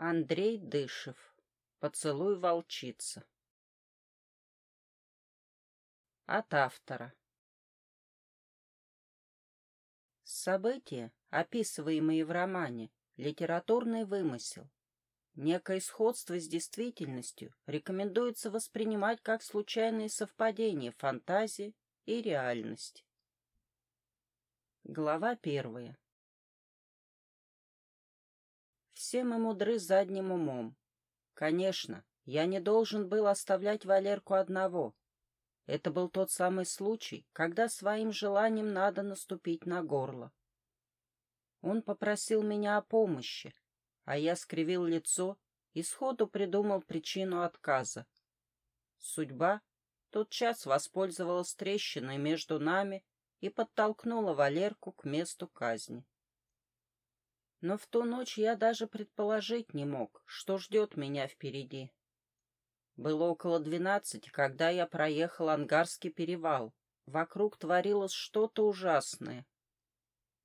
Андрей Дышев. Поцелуй волчица. От автора. События, описываемые в романе, литературный вымысел. Некое сходство с действительностью рекомендуется воспринимать как случайные совпадения фантазии и реальности. Глава первая. Все мы мудры задним умом. Конечно, я не должен был оставлять Валерку одного. Это был тот самый случай, когда своим желанием надо наступить на горло. Он попросил меня о помощи, а я скривил лицо и сходу придумал причину отказа. Судьба тот час воспользовалась трещиной между нами и подтолкнула Валерку к месту казни. Но в ту ночь я даже предположить не мог, что ждет меня впереди. Было около двенадцати, когда я проехал Ангарский перевал. Вокруг творилось что-то ужасное.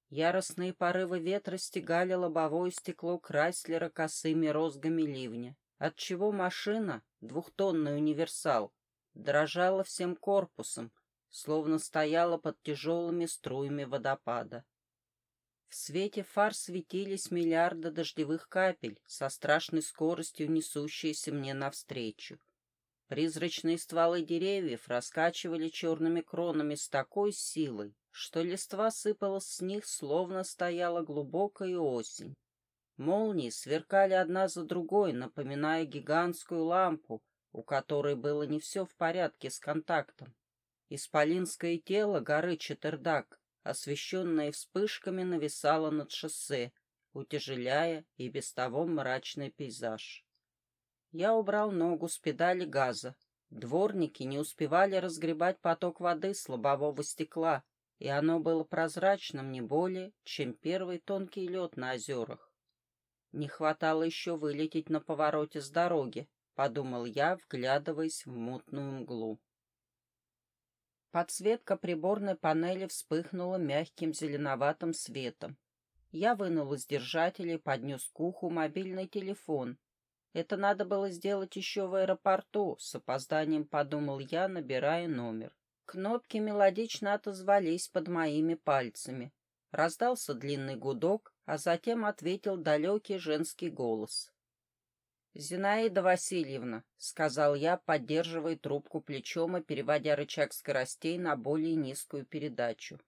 Яростные порывы ветра стегали лобовое стекло Крайслера косыми розгами ливня, отчего машина, двухтонный универсал, дрожала всем корпусом, словно стояла под тяжелыми струями водопада. В свете фар светились миллиарды дождевых капель, со страшной скоростью несущиеся мне навстречу. Призрачные стволы деревьев раскачивали черными кронами с такой силой, что листва сыпалась с них, словно стояла глубокая осень. Молнии сверкали одна за другой, напоминая гигантскую лампу, у которой было не все в порядке с контактом. Исполинское тело горы Четердак освещенная вспышками, нависала над шоссе, утяжеляя и без того мрачный пейзаж. Я убрал ногу с педали газа. Дворники не успевали разгребать поток воды с лобового стекла, и оно было прозрачным не более, чем первый тонкий лед на озерах. Не хватало еще вылететь на повороте с дороги, — подумал я, вглядываясь в мутную мглу. Подсветка приборной панели вспыхнула мягким зеленоватым светом. Я вынул из держателя и поднес к уху мобильный телефон. Это надо было сделать еще в аэропорту, с опозданием подумал я, набирая номер. Кнопки мелодично отозвались под моими пальцами. Раздался длинный гудок, а затем ответил далекий женский голос. «Зинаида Васильевна», — сказал я, поддерживая трубку плечом и переводя рычаг скоростей на более низкую передачу.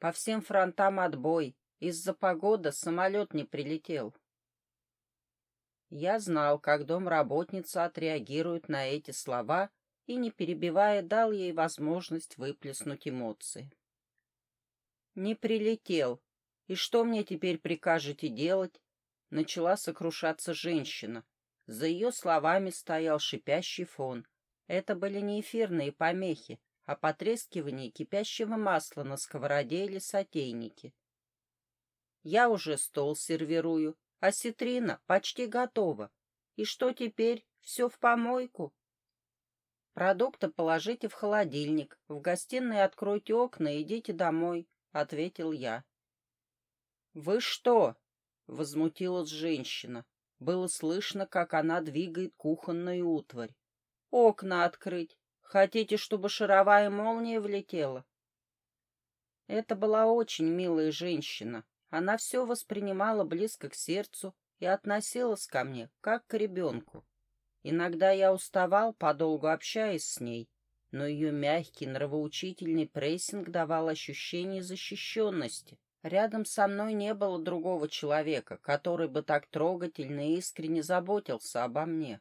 «По всем фронтам отбой. Из-за погоды самолет не прилетел». Я знал, как домработница отреагирует на эти слова и, не перебивая, дал ей возможность выплеснуть эмоции. «Не прилетел. И что мне теперь прикажете делать? Начала сокрушаться женщина. За ее словами стоял шипящий фон. Это были не эфирные помехи, а потрескивание кипящего масла на сковороде или сотейнике. Я уже стол сервирую, а ситрина почти готова. И что теперь? Все в помойку? Продукты положите в холодильник, в гостиной откройте окна и идите домой, — ответил я. — Вы что? Возмутилась женщина. Было слышно, как она двигает кухонную утварь. «Окна открыть! Хотите, чтобы шаровая молния влетела?» Это была очень милая женщина. Она все воспринимала близко к сердцу и относилась ко мне, как к ребенку. Иногда я уставал, подолгу общаясь с ней, но ее мягкий, нравоучительный прессинг давал ощущение защищенности. Рядом со мной не было другого человека, который бы так трогательно и искренне заботился обо мне.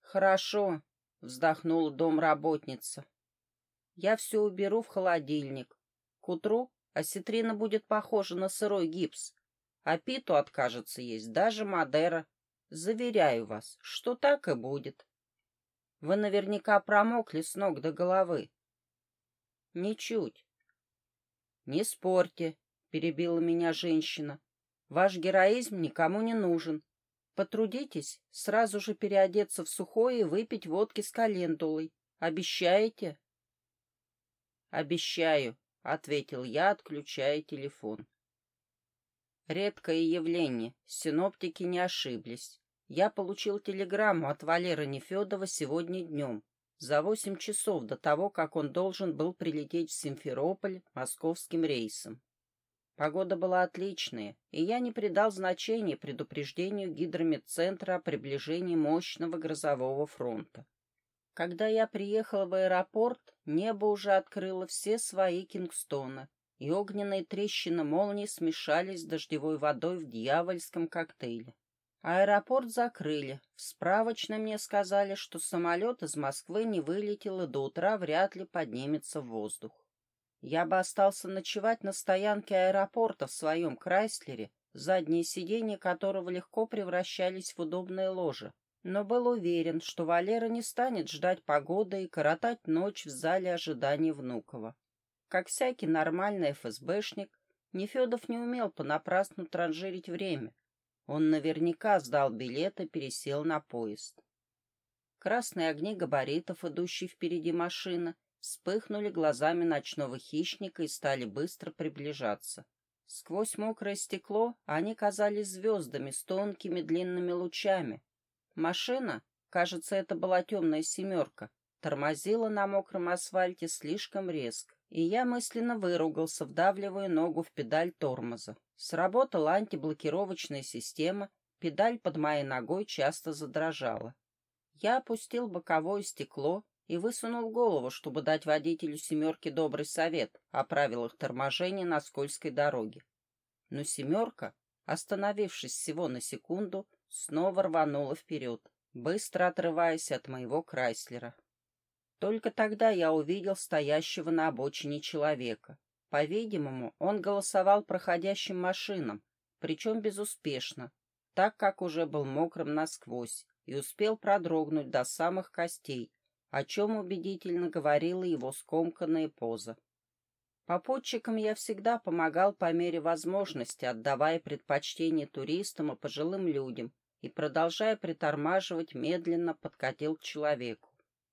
«Хорошо», — вздохнула домработница. «Я все уберу в холодильник. К утру осетрина будет похожа на сырой гипс, а питу откажется есть даже Мадера. Заверяю вас, что так и будет. Вы наверняка промокли с ног до головы». «Ничуть. «Не спорьте», — перебила меня женщина. «Ваш героизм никому не нужен. Потрудитесь сразу же переодеться в сухое и выпить водки с календулой. Обещаете?» «Обещаю», — ответил я, отключая телефон. Редкое явление, синоптики не ошиблись. Я получил телеграмму от Валеры Нефедова сегодня днем, за восемь часов до того, как он должен был прилететь в Симферополь московским рейсом. Погода была отличная, и я не придал значения предупреждению гидрометцентра о приближении мощного грозового фронта. Когда я приехал в аэропорт, небо уже открыло все свои кингстоны, и огненные трещины молний смешались с дождевой водой в дьявольском коктейле. Аэропорт закрыли. В справочном мне сказали, что самолет из Москвы не вылетел и до утра вряд ли поднимется в воздух. Я бы остался ночевать на стоянке аэропорта в своем Крайслере, задние сиденья которого легко превращались в удобное ложе, но был уверен, что Валера не станет ждать погоды и коротать ночь в зале ожидания Внукова. Как всякий нормальный ФСБшник, Нефедов не умел понапрасну транжирить время. Он наверняка сдал билет и пересел на поезд. Красные огни габаритов, идущие впереди машины, вспыхнули глазами ночного хищника и стали быстро приближаться. Сквозь мокрое стекло они казались звездами с тонкими длинными лучами. Машина, кажется, это была темная семерка, тормозила на мокром асфальте слишком резко, и я мысленно выругался, вдавливая ногу в педаль тормоза. Сработала антиблокировочная система, педаль под моей ногой часто задрожала. Я опустил боковое стекло, и высунул голову, чтобы дать водителю «семерки» добрый совет о правилах торможения на скользкой дороге. Но «семерка», остановившись всего на секунду, снова рванула вперед, быстро отрываясь от моего Крайслера. Только тогда я увидел стоящего на обочине человека. По-видимому, он голосовал проходящим машинам, причем безуспешно, так как уже был мокрым насквозь и успел продрогнуть до самых костей, о чем убедительно говорила его скомканная поза. Попутчикам я всегда помогал по мере возможности, отдавая предпочтение туристам и пожилым людям, и, продолжая притормаживать, медленно подкатил к человеку.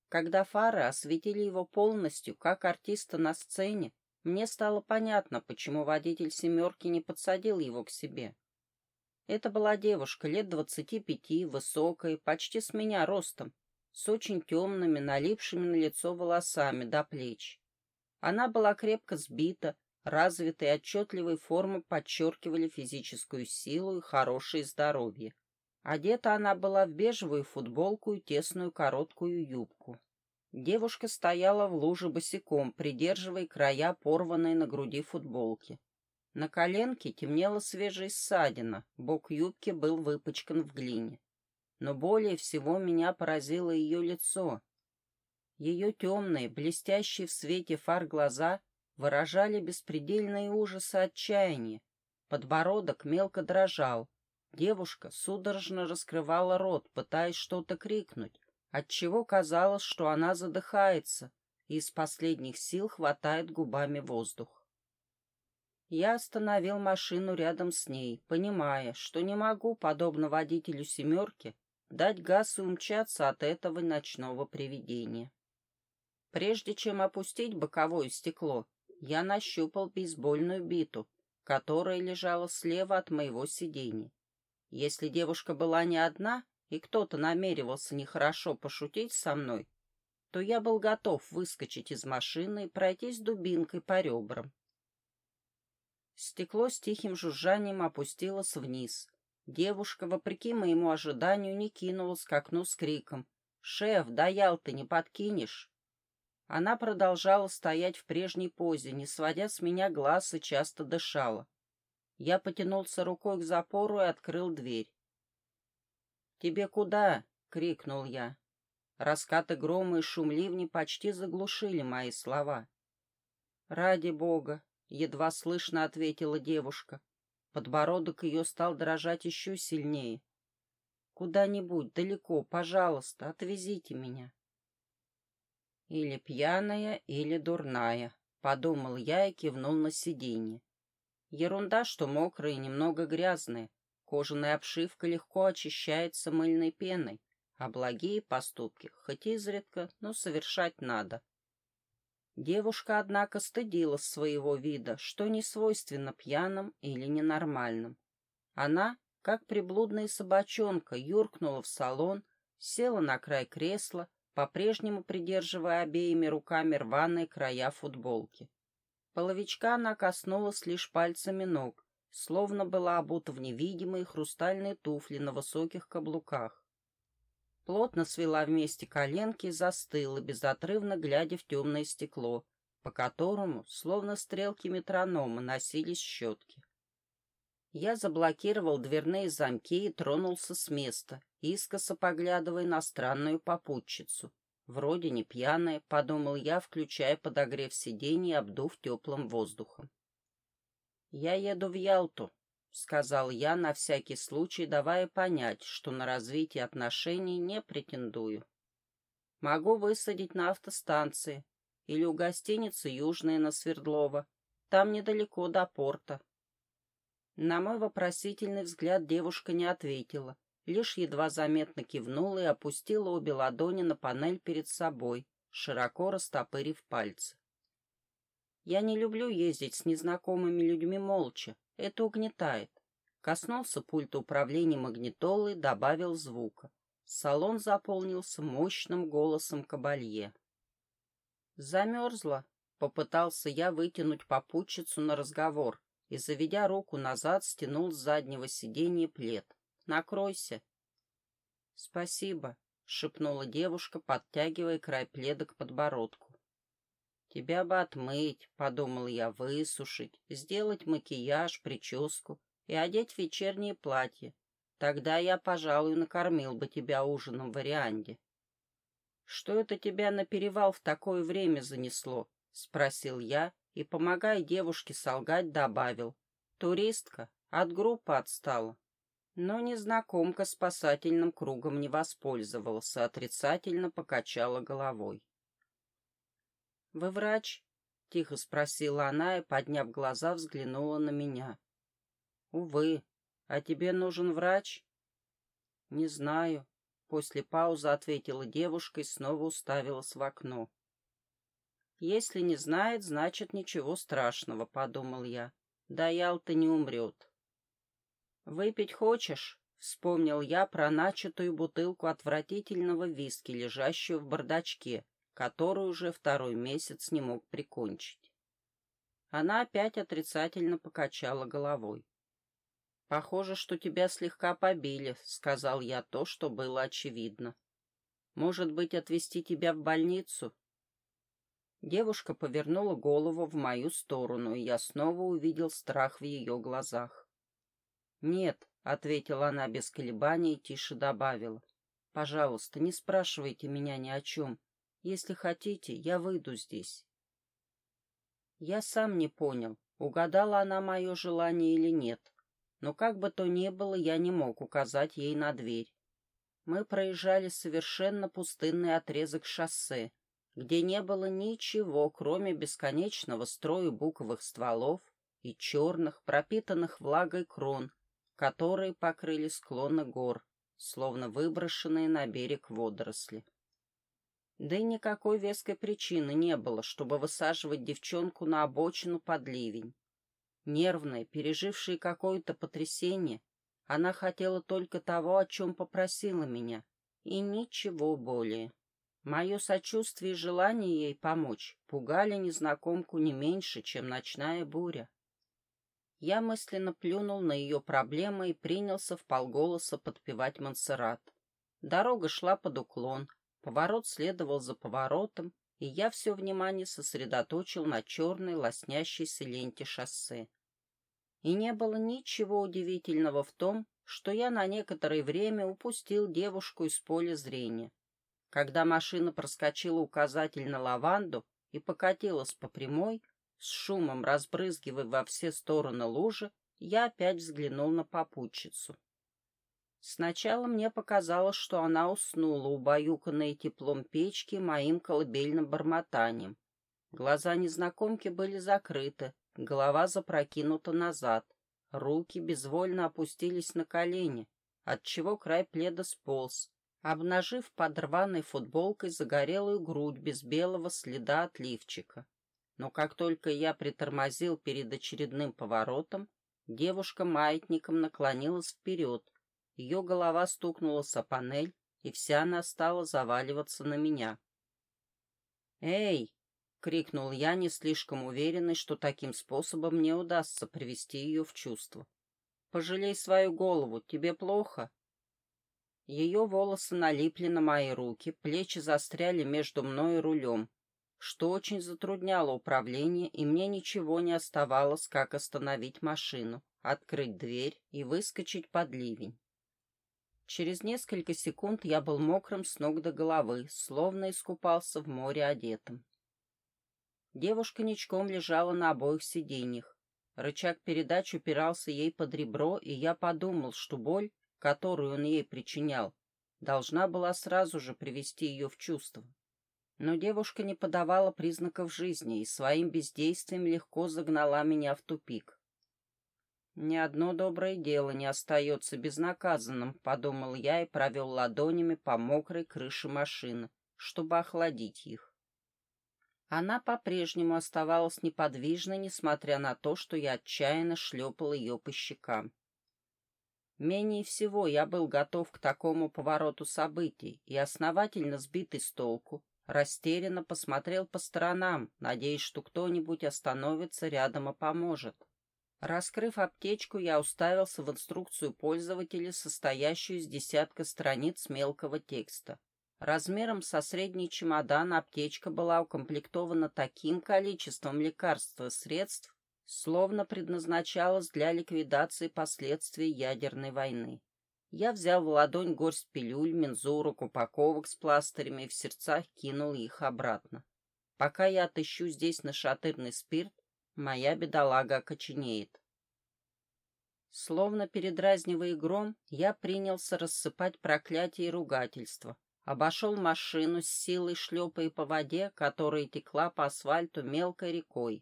Когда фары осветили его полностью, как артиста на сцене, мне стало понятно, почему водитель «семерки» не подсадил его к себе. Это была девушка лет двадцати пяти, высокая, почти с меня ростом, с очень темными, налипшими на лицо волосами до плеч. Она была крепко сбита, развитые отчетливые формы подчеркивали физическую силу и хорошее здоровье. Одета она была в бежевую футболку и тесную короткую юбку. Девушка стояла в луже босиком, придерживая края порванной на груди футболки. На коленке темнела свежая ссадина, бок юбки был выпачкан в глине но более всего меня поразило ее лицо. Ее темные, блестящие в свете фар глаза выражали беспредельные ужасы отчаяния. Подбородок мелко дрожал. Девушка судорожно раскрывала рот, пытаясь что-то крикнуть, отчего казалось, что она задыхается и из последних сил хватает губами воздух. Я остановил машину рядом с ней, понимая, что не могу, подобно водителю «семерки», дать газ и умчаться от этого ночного привидения. Прежде чем опустить боковое стекло, я нащупал бейсбольную биту, которая лежала слева от моего сиденья. Если девушка была не одна, и кто-то намеревался нехорошо пошутить со мной, то я был готов выскочить из машины и пройтись дубинкой по ребрам. Стекло с тихим жужжанием опустилось вниз, Девушка, вопреки моему ожиданию, не кинулась к окну с криком. «Шеф, даял ты, не подкинешь?» Она продолжала стоять в прежней позе, не сводя с меня глаз и часто дышала. Я потянулся рукой к запору и открыл дверь. «Тебе куда?» — крикнул я. Раскаты грома и шум ливни почти заглушили мои слова. «Ради бога!» — едва слышно ответила девушка. Подбородок ее стал дрожать еще сильнее. «Куда-нибудь, далеко, пожалуйста, отвезите меня». «Или пьяная, или дурная», — подумал я и кивнул на сиденье. Ерунда, что мокрая и немного грязная. Кожаная обшивка легко очищается мыльной пеной, а благие поступки, хоть изредка, но совершать надо. Девушка, однако, стыдилась своего вида, что не свойственно пьяным или ненормальным. Она, как приблудная собачонка, юркнула в салон, села на край кресла, по-прежнему придерживая обеими руками рваные края футболки. Половичка она коснулась лишь пальцами ног, словно была обута в невидимые хрустальные туфли на высоких каблуках. Плотно свела вместе коленки и застыла, безотрывно глядя в темное стекло, по которому, словно стрелки метронома, носились щетки. Я заблокировал дверные замки и тронулся с места, искоса поглядывая на странную попутчицу. Вроде не пьяная, подумал я, включая подогрев сидений и обдув теплым воздухом. «Я еду в Ялту», — сказал я на всякий случай, давая понять, что на развитие отношений не претендую. «Могу высадить на автостанции или у гостиницы «Южная» на Свердлова. Там недалеко до порта. На мой вопросительный взгляд девушка не ответила, лишь едва заметно кивнула и опустила обе ладони на панель перед собой, широко растопырив пальцы. Я не люблю ездить с незнакомыми людьми молча, это угнетает. Коснулся пульта управления магнитолой, добавил звука. Салон заполнился мощным голосом кабалье. Замерзла, попытался я вытянуть попутчицу на разговор, и, заведя руку назад, стянул с заднего сиденья плед. «Накройся». «Спасибо», — шепнула девушка, подтягивая край пледа к подбородку. «Тебя бы отмыть», — подумал я, — «высушить, сделать макияж, прическу и одеть вечернее платье. Тогда я, пожалуй, накормил бы тебя ужином в варианте». «Что это тебя на перевал в такое время занесло?» — спросил я, и, помогая девушке солгать, добавил. Туристка от группы отстала. Но незнакомка спасательным кругом не воспользовался, отрицательно покачала головой. «Вы врач?» — тихо спросила она и, подняв глаза, взглянула на меня. «Увы. А тебе нужен врач?» «Не знаю», — после паузы ответила девушка и снова уставилась в окно. «Если не знает, значит, ничего страшного», — подумал я. «Да Ялта не умрет». «Выпить хочешь?» — вспомнил я про начатую бутылку отвратительного виски, лежащую в бардачке, которую уже второй месяц не мог прикончить. Она опять отрицательно покачала головой. «Похоже, что тебя слегка побили», — сказал я то, что было очевидно. «Может быть, отвезти тебя в больницу?» Девушка повернула голову в мою сторону, и я снова увидел страх в ее глазах. «Нет», — ответила она без колебаний и тише добавила. «Пожалуйста, не спрашивайте меня ни о чем. Если хотите, я выйду здесь». Я сам не понял, угадала она мое желание или нет. Но как бы то ни было, я не мог указать ей на дверь. Мы проезжали совершенно пустынный отрезок шоссе, где не было ничего, кроме бесконечного строя буковых стволов и черных, пропитанных влагой крон, которые покрыли склоны гор, словно выброшенные на берег водоросли. Да и никакой веской причины не было, чтобы высаживать девчонку на обочину под ливень. Нервная, пережившая какое-то потрясение, она хотела только того, о чем попросила меня, и ничего более. Мое сочувствие и желание ей помочь пугали незнакомку не меньше, чем ночная буря. Я мысленно плюнул на ее проблемы и принялся в полголоса подпевать Монсеррат. Дорога шла под уклон, поворот следовал за поворотом, и я все внимание сосредоточил на черной лоснящейся ленте шоссе. И не было ничего удивительного в том, что я на некоторое время упустил девушку из поля зрения. Когда машина проскочила указатель на лаванду и покатилась по прямой, с шумом разбрызгивая во все стороны лужи, я опять взглянул на попутчицу. Сначала мне показалось, что она уснула, убаюканная теплом печки моим колыбельным бормотанием. Глаза незнакомки были закрыты, голова запрокинута назад, руки безвольно опустились на колени, отчего край пледа сполз, обнажив под рваной футболкой загорелую грудь без белого следа от лифчика. Но как только я притормозил перед очередным поворотом, Девушка маятником наклонилась вперед. Ее голова стукнулась о панель, и вся она стала заваливаться на меня. «Эй!» — крикнул я, не слишком уверенный, что таким способом мне удастся привести ее в чувство. «Пожалей свою голову, тебе плохо?» Ее волосы налипли на мои руки, плечи застряли между мной и рулем, что очень затрудняло управление, и мне ничего не оставалось, как остановить машину, открыть дверь и выскочить под ливень. Через несколько секунд я был мокрым с ног до головы, словно искупался в море одетым. Девушка ничком лежала на обоих сиденьях. Рычаг передач упирался ей под ребро, и я подумал, что боль, которую он ей причинял, должна была сразу же привести ее в чувство. Но девушка не подавала признаков жизни и своим бездействием легко загнала меня в тупик. «Ни одно доброе дело не остается безнаказанным», — подумал я и провел ладонями по мокрой крыше машины, чтобы охладить их. Она по-прежнему оставалась неподвижной, несмотря на то, что я отчаянно шлепал ее по щекам. Менее всего я был готов к такому повороту событий и, основательно сбитый с толку, растерянно посмотрел по сторонам, надеясь, что кто-нибудь остановится рядом и поможет. Раскрыв аптечку, я уставился в инструкцию пользователя, состоящую из десятка страниц мелкого текста. Размером со средний чемодан аптечка была укомплектована таким количеством лекарств и средств, словно предназначалась для ликвидации последствий ядерной войны. Я взял в ладонь горсть пилюль, мензурок, упаковок с пластырями и в сердцах кинул их обратно. Пока я отыщу здесь нашатырный спирт, Моя бедолага окоченеет. Словно передразнивая гром, я принялся рассыпать проклятия и ругательства. Обошел машину с силой шлепая по воде, которая текла по асфальту мелкой рекой.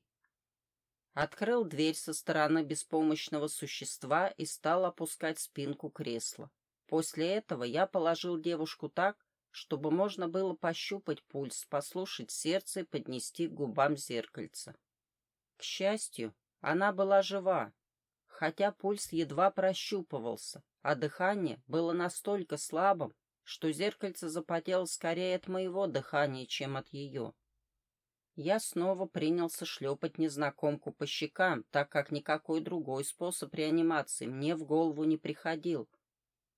Открыл дверь со стороны беспомощного существа и стал опускать спинку кресла. После этого я положил девушку так, чтобы можно было пощупать пульс, послушать сердце и поднести к губам зеркальце. К счастью, она была жива, хотя пульс едва прощупывался, а дыхание было настолько слабым, что зеркальце запотело скорее от моего дыхания, чем от ее. Я снова принялся шлепать незнакомку по щекам, так как никакой другой способ реанимации мне в голову не приходил.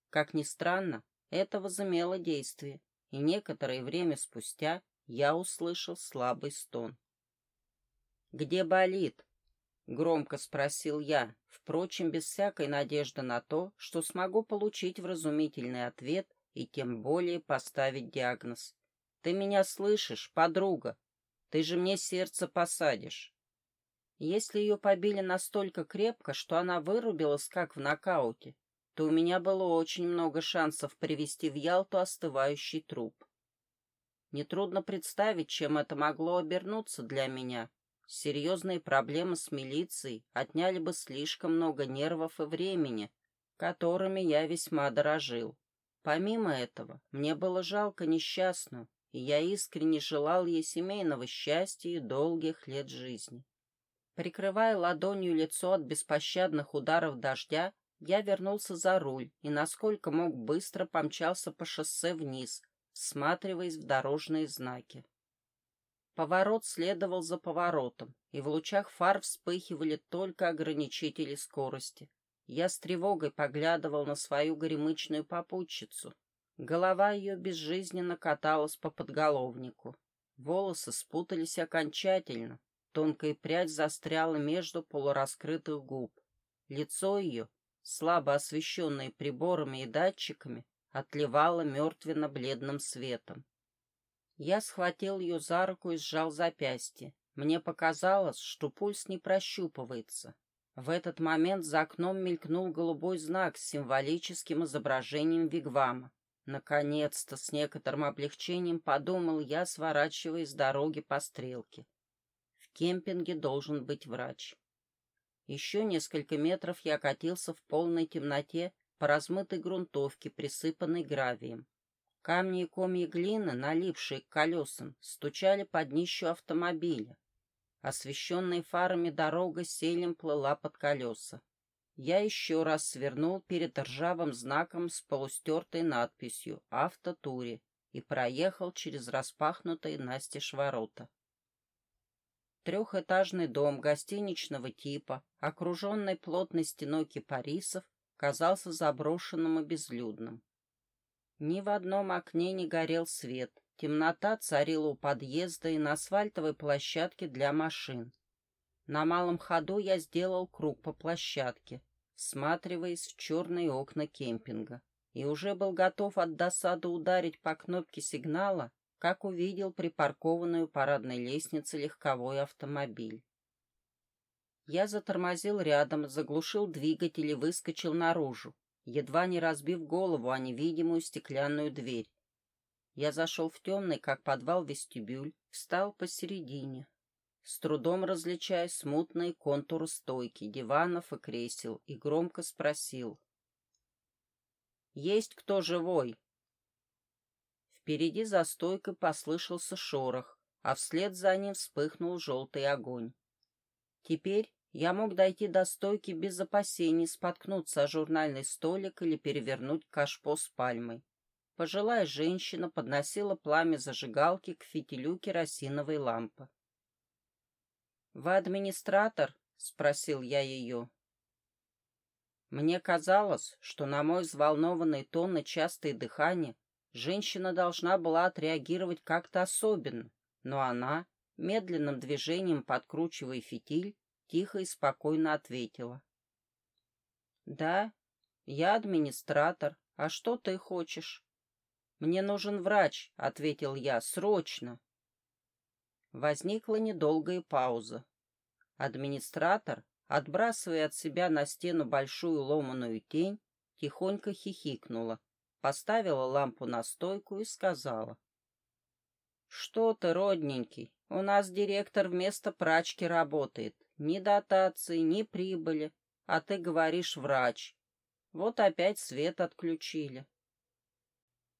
Как ни странно, это возымело действие, и некоторое время спустя я услышал слабый стон. «Где болит?» — громко спросил я, впрочем, без всякой надежды на то, что смогу получить вразумительный ответ и тем более поставить диагноз. «Ты меня слышишь, подруга? Ты же мне сердце посадишь». Если ее побили настолько крепко, что она вырубилась, как в нокауте, то у меня было очень много шансов привести в Ялту остывающий труп. Нетрудно представить, чем это могло обернуться для меня, Серьезные проблемы с милицией отняли бы слишком много нервов и времени, которыми я весьма дорожил. Помимо этого, мне было жалко несчастную, и я искренне желал ей семейного счастья и долгих лет жизни. Прикрывая ладонью лицо от беспощадных ударов дождя, я вернулся за руль и, насколько мог, быстро помчался по шоссе вниз, всматриваясь в дорожные знаки. Поворот следовал за поворотом, и в лучах фар вспыхивали только ограничители скорости. Я с тревогой поглядывал на свою горемычную попутчицу. Голова ее безжизненно каталась по подголовнику. Волосы спутались окончательно. Тонкая прядь застряла между полураскрытых губ. Лицо ее, слабо освещенное приборами и датчиками, отливало мертвенно-бледным светом. Я схватил ее за руку и сжал запястье. Мне показалось, что пульс не прощупывается. В этот момент за окном мелькнул голубой знак с символическим изображением вигвама. Наконец-то, с некоторым облегчением подумал я, сворачивая с дороги по стрелке. В кемпинге должен быть врач. Еще несколько метров я катился в полной темноте по размытой грунтовке, присыпанной гравием. Камни и комья глины, налипшие к колесам, стучали под днищу автомобиля. Освещенная фарами дорога селем плыла под колеса. Я еще раз свернул перед ржавым знаком с полустертой надписью «Автотуре» и проехал через распахнутые настежь ворота. Трехэтажный дом гостиничного типа, окруженный плотной стеной кипарисов, казался заброшенным и безлюдным. Ни в одном окне не горел свет, темнота царила у подъезда и на асфальтовой площадке для машин. На малом ходу я сделал круг по площадке, всматриваясь в черные окна кемпинга, и уже был готов от досады ударить по кнопке сигнала, как увидел припаркованную парадной лестнице легковой автомобиль. Я затормозил рядом, заглушил двигатель и выскочил наружу, едва не разбив голову о невидимую стеклянную дверь. Я зашел в темный, как подвал, вестибюль, встал посередине, с трудом различая смутные контуры стойки, диванов и кресел, и громко спросил. «Есть кто живой?» Впереди за стойкой послышался шорох, а вслед за ним вспыхнул желтый огонь. Теперь я мог дойти до стойки без опасений споткнуться о журнальный столик или перевернуть кашпо с пальмой. Пожилая женщина подносила пламя зажигалки к фитилю керосиновой лампы. «Вы администратор?» — спросил я ее. Мне казалось, что на мой взволнованный тон и частое дыхание женщина должна была отреагировать как-то особенно, но она, медленным движением подкручивая фитиль, тихо и спокойно ответила. «Да, я администратор. А что ты хочешь?» «Мне нужен врач», — ответил я, — «срочно». Возникла недолгая пауза. Администратор, отбрасывая от себя на стену большую ломаную тень, тихонько хихикнула, поставила лампу на стойку и сказала. «Что ты, родненький, у нас директор вместо прачки работает. Ни дотации, ни прибыли, а ты говоришь врач. Вот опять свет отключили».